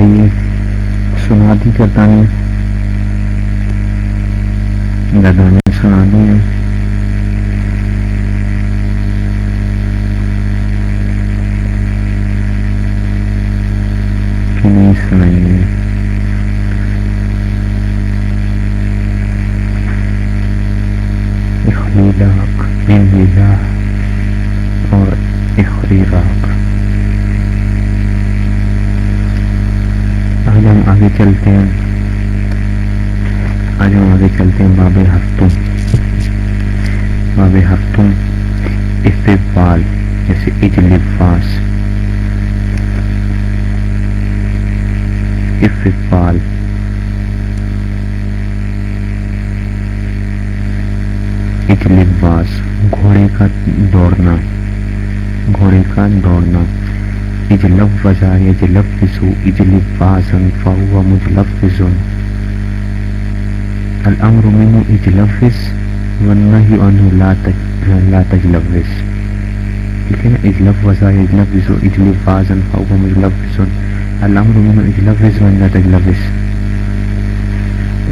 بتائیے، سنا دی گردانے گردانے سنا دی ہیں کہ نہیں سنائیں گے اخلیلاق انہلا اور اخریراق آج ہم آگے چلتے ہیں۔ آج ہم آگے چلتے ہیں باب ہفتم باب ہفتم استقبال، جیسے اجلفاس استقبال۔ اجلفاس گھوڑے کا دوڑنا۔ گھوڑے کا دوڑنا۔ اجلب وزا یجلب وزو اجلب وازن فہو مجلب الامر منه اجلفس والنهي عنه لا لا تجلفس ٹھیک ہے نا اجلب وزا یجلب وزو اجلب وازن فہو مجلب الامر منه اجلفس ولا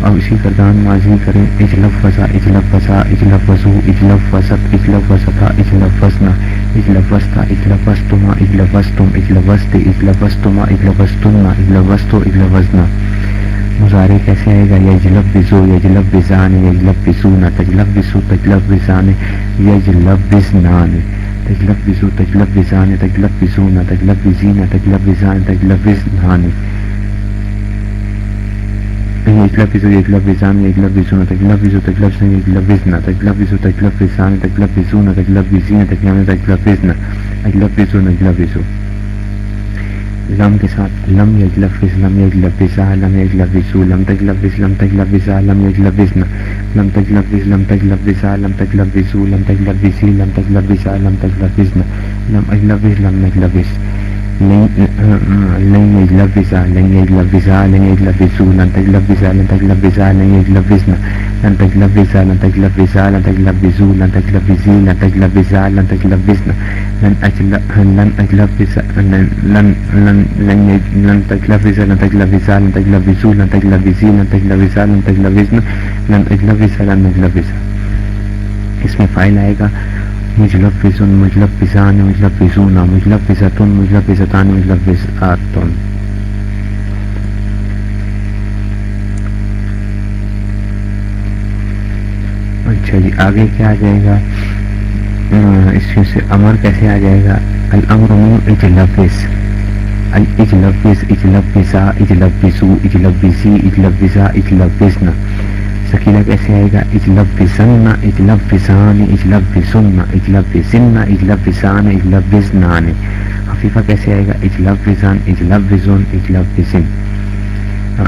اب اسی کردان ماضی کریں، اجلب وزا اجلب وزا اجلب وزو اجلب وزت اجلب وزتا اجلب وزنا اجلب وستا اجلب وستما اجلب وستم اجلب وست اجلب وستما اجلب وستنا اجلب وستو اجلب وزنا مظاہرے کیسے آئے گا؟ یجلب وزو یجلب وزان یجلب وزونا تجلب وزو تجلب وزان یجلب وزنان تجلب وزو تجلب وزان تجلب وزونا تجلب وزینا تجلب وزان تجلب وزنان يجلب وزو يجلب وزان يجلب وزونا تجلب وزو تجلب وزن يجلب وزنا تجلب وزو تجلب وزان تجلب وزونا تجلب وزينا تجلب تجلب وزنا اجلب وزونا اجلب وزو لم کے ساتھ لم یجلب وز لم یجلب وزا لم یجلب وزو لم تجلب وز لم تجلب وزا لم یجلب وزنا لم تجلب وز لم تجلب وزا لم تجلب وزو لم تجلب وزي لم تجلب وزا لم تجلب وزنا لم اجلب وز لم نجلب وز لن يجلب وزا لن يجلب وزا لن يجلب وزو لن تجلب وزا لن تجلب لن يجلب وزنا لن تجلب وزا لن تجلب وزا لن تجلب وزو لن تجلب وزي لن تجلب وزا لن تجلب لن أجلب لن لن لن لن لن لن تجلب لن لن لن لن لن لن لن اس میں فائل آئے گا مجلب وزن مجلب وزان مجلب وزونا اچھا جی آگے کیا آ جائے گا؟ اس میں سے امر کیسے آ جائے گا؟ الامر من اجلبس، الاجلبس اجلب وزا اجلب وزو اجلب سکینہ کیسے آئے گا اجلب وزن اجلب وزان اجلب وزن اجلب وزن اجلب وزان اجلب وزنان خفیفہ کیسے آئے گا؟ اجلب وزان اجلب وزن اجلب وزن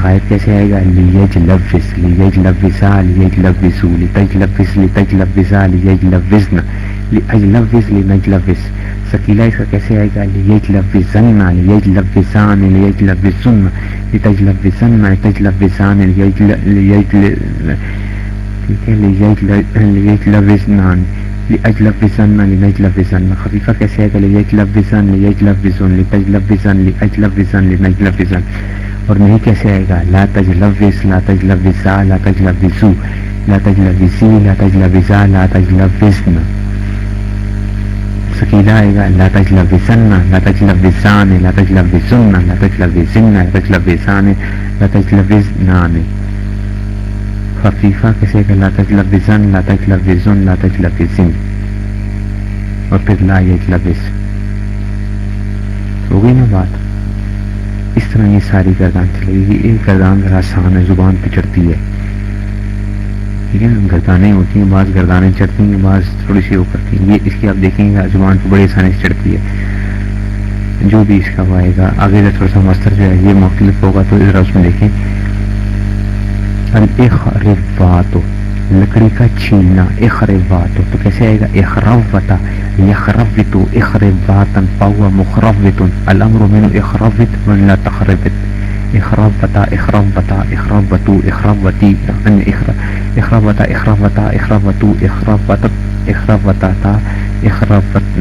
غائب کیسے آئے گا؟ لیجلب وز لیجلب وزا لیجلب وزو لتجلب وز لتجلب وزا لیجلب وزن لاجلب وز لنجلب وز سکیلا اس کا کیسے آئے گا لیجلب وزن لیجلب وزان لیجلب وزن لتجلب وزن لتجلب وزان لیجلب ٹھیک ہے لیجلب وزنان لأجلب وزن لنجلب لتجلب لأجلب لنجلب اور نہیں کیسے آئے گا لا تجلب وز لا تجلب وزا لا تجلب وزو لا تجلب وزی لا تجلب وزا لا تجلب وزن سکیلا آئے گا، لا تجلب سننا لا تجلب سان لا تجلب سننا لا تجلب سننا لا تجلب سان لا تجلب نان خفیفہ کیسے کہ لا تجلب زن لا تجلب زن لا تجلب زن اور پھر لا یجلب ہو گئی نا بات۔ اس طرح یہ ساری گردان چلے گی ایک گردان ذرا آسان ہے زبان پہ چڑھتی ہے۔ ٹھیک ہے نا گردانیں ہوتی ہیں، بعض گردانیں چڑھتی ہیں، بعض تھوڑی سی وہ کرتی ہیں۔ یہ اس کی آپ دیکھیں گے زبان پہ بڑی آسانی سے چڑھتی ہے۔ جو بھی اس کا وہ آئے گا۔ آگے سے تھوڑا سا مستر جو ہے، یہ مختلف ہوگا تو ذرا اس میں دیکھیں۔ الاخربات لکڑی کا چھیلنا اخربات تو کیسے آئے گا؟ اخروتا یخربتو اخرباتا فهو مخربت الامر من اخربت من لا تخربت اخرام بتا اخرام بتا اخرام بتو اخرام وتی اخرام اخربتا اخربتا اخربتو اخربتی اخربتا اخربتا اخربتو اخربتت اخربتا تا اخربت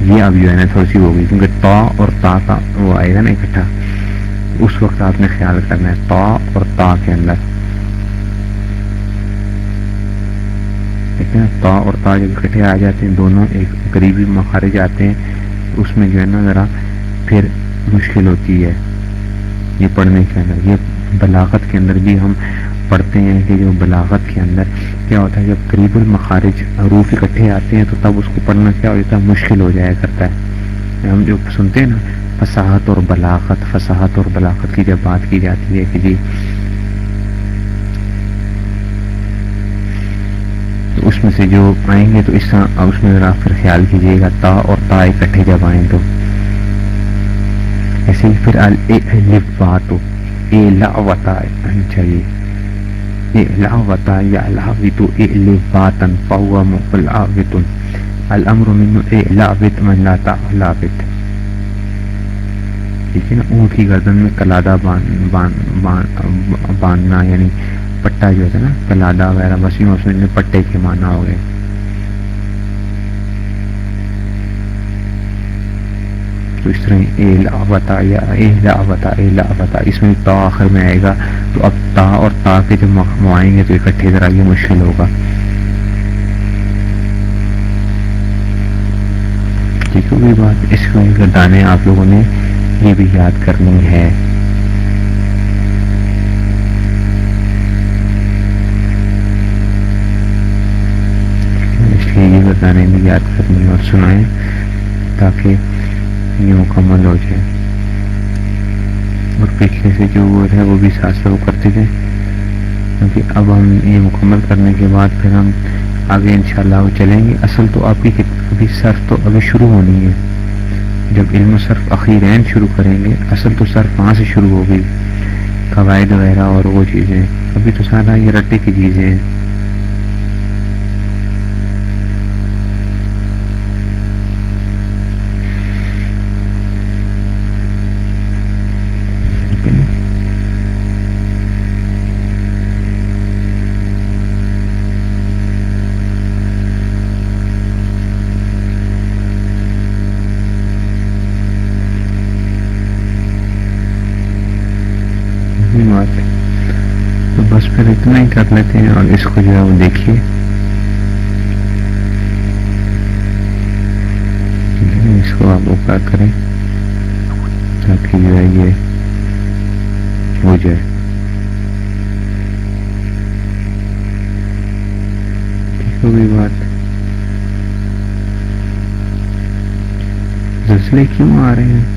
یہ اب جو ہے نا تھوڑی سی ہوگی، کیونکہ تا اور تا کا وہ آئے گا نا اکٹھا۔ اس وقت آپ نے خیال کرنا ہے، تا اور تا کے اندر۔ لیکن تا اور تا جب اکٹھے آ جاتے ہیں، دونوں ایک قریبی مخارج آتے ہیں، اس میں جو ہے نا ذرا پھر مشکل ہوتی ہے۔ یہ پڑھنے کے اندر یہ بلاغت کے اندر بھی ہم پڑھتے ہیں کہ جو بلاغت کے اندر کیا ہوتا ہے، جب قریب المخارج روف اکٹھے آتے ہیں تو تب اس کو پڑھنا کیا ہو جاتا ہے؟ مشکل ہو جایا کرتا ہے۔ ہم جو سنتے ہیں نا، فصاحت اور بلاغت، فصاحت اور بلاغت کی جب بات کی جاتی ہے کہ جی تو اس میں سے جو آئیں گے تو اس طرح اس میں ذرا پھر خیال کیجیے گا، تا اور تا اکٹھے جب آئیں تو۔ ایسے ہی پھر من لا ٹھیک ہے نا اونٹ کی گردن میں کلادہ باندھنا یعنی پٹا جو ہے نا، کلادہ وغیرہ، بس یوں اس میں پٹے کے مانا ہو گئے۔ تو اس طرح اے لاوتا یا اے لاوتا اے لاوتا اس میں تا آخر میں آئے گا، تو اب تا اور تا کے جب موائیں گے تو اکٹھے ذرا یہ مشکل ہوگا۔ ٹھیک ہوگی بات، اس میں گردانے آپ لوگوں نے، یہ بھی یاد کرنی ہے۔ اس لیے یہ بتانے میں یاد کرنی اور سنائیں تاکہ یہ مکمل ہو جائے اور پچھلے سے جو وہ ہے وہ بھی ساتھ ساتھ وہ کرتے تھے۔ کیونکہ اب ہم یہ مکمل کرنے کے بعد پھر ہم آگے انشاءاللہ وہ چلیں گے۔ اصل تو آپ کی ابھی صرف تو ابھی شروع ہونی ہے۔ جب علم و صرف اخیرین شروع کریں گے، اصل تو صرف وہاں سے شروع ہو گئی قواعد وغیرہ اور وہ چیزیں۔ ابھی تو سارا یہ رٹے کی چیزیں ہیں بات تو بس پھر اتنا ہی کر لیتے ہیں اور اس کو جو ہے وہ دیکھیے۔ اس کو آپ اوپر کریں تاکہ جو ہے یہ ہو جائے۔ ٹھیک ہوگی بات۔ زلزلے کیوں آ رہے ہیں؟